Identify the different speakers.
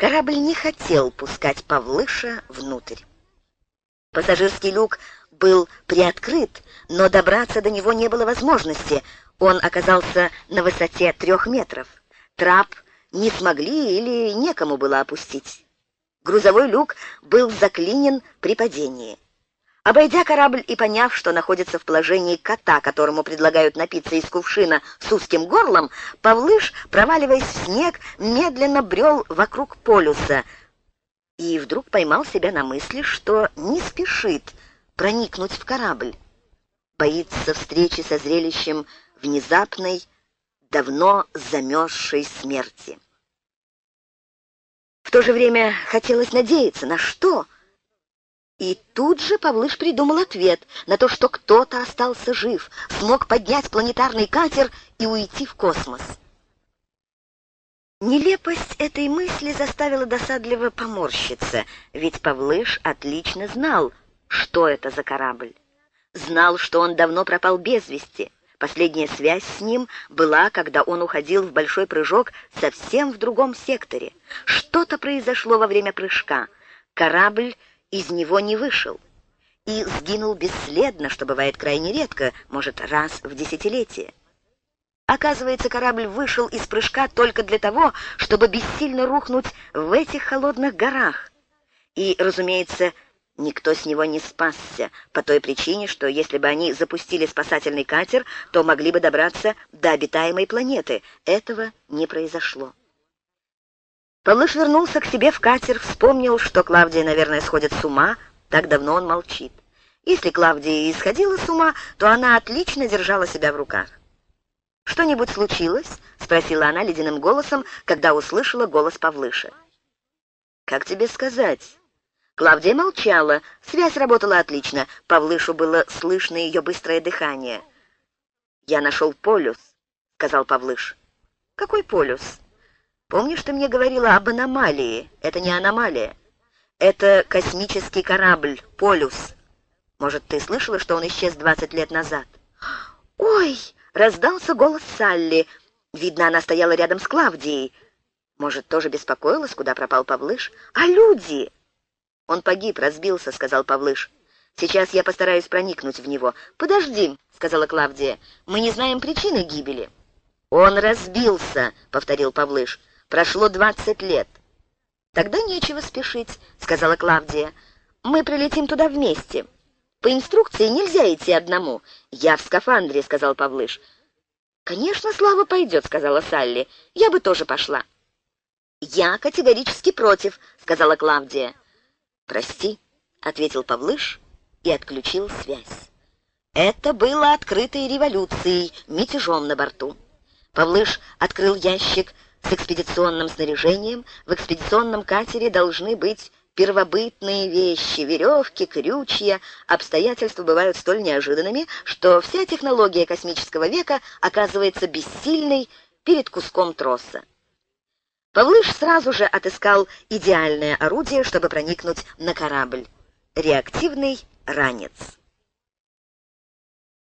Speaker 1: Корабль не хотел пускать Павлыша внутрь. Пассажирский люк был приоткрыт, но добраться до него не было возможности. Он оказался на высоте трех метров. Трап не смогли или некому было опустить. Грузовой люк был заклинен при падении. Обойдя корабль и поняв, что находится в положении кота, которому предлагают напиться из кувшина с узким горлом, Павлыш, проваливаясь в снег, медленно брел вокруг полюса и вдруг поймал себя на мысли, что не спешит проникнуть в корабль. Боится встречи со зрелищем внезапной, давно замерзшей смерти. В то же время хотелось надеяться на что? И тут же Павлыш придумал ответ на то, что кто-то остался жив, смог поднять планетарный катер и уйти в космос. Нелепость этой мысли заставила досадливо поморщиться, ведь Павлыш отлично знал, что это за корабль. Знал, что он давно пропал без вести. Последняя связь с ним была, когда он уходил в большой прыжок совсем в другом секторе. Что-то произошло во время прыжка. Корабль из него не вышел. И сгинул бесследно, что бывает крайне редко, может, раз в десятилетие. Оказывается, корабль вышел из прыжка только для того, чтобы бессильно рухнуть в этих холодных горах. И, разумеется, Никто с него не спасся, по той причине, что если бы они запустили спасательный катер, то могли бы добраться до обитаемой планеты. Этого не произошло. Павлыш вернулся к себе в катер, вспомнил, что Клавдия, наверное, сходит с ума, так давно он молчит. Если Клавдия и исходила с ума, то она отлично держала себя в руках. «Что-нибудь случилось?» — спросила она ледяным голосом, когда услышала голос Павлыша. «Как тебе сказать?» Клавдия молчала, связь работала отлично, Павлышу было слышно ее быстрое дыхание. «Я нашел полюс», — сказал Павлыш. «Какой полюс?» «Помнишь, ты мне говорила об аномалии? Это не аномалия. Это космический корабль, полюс. Может, ты слышала, что он исчез 20 лет назад?» «Ой!» — раздался голос Салли. Видно, она стояла рядом с Клавдией. Может, тоже беспокоилась, куда пропал Павлыш? «А люди?» «Он погиб, разбился», — сказал Павлыш. «Сейчас я постараюсь проникнуть в него». «Подожди», — сказала Клавдия. «Мы не знаем причины гибели». «Он разбился», — повторил Павлыш. «Прошло двадцать лет». «Тогда нечего спешить», — сказала Клавдия. «Мы прилетим туда вместе». «По инструкции нельзя идти одному». «Я в скафандре», — сказал Павлыш. «Конечно, Слава пойдет», — сказала Салли. «Я бы тоже пошла». «Я категорически против», — сказала Клавдия. «Прости», — ответил Павлыш и отключил связь. Это было открытой революцией, мятежом на борту. Павлыш открыл ящик с экспедиционным снаряжением. В экспедиционном катере должны быть первобытные вещи, веревки, крючья. Обстоятельства бывают столь неожиданными, что вся технология космического века оказывается бессильной перед куском троса. Павлыш сразу же отыскал идеальное орудие, чтобы проникнуть на корабль — реактивный ранец.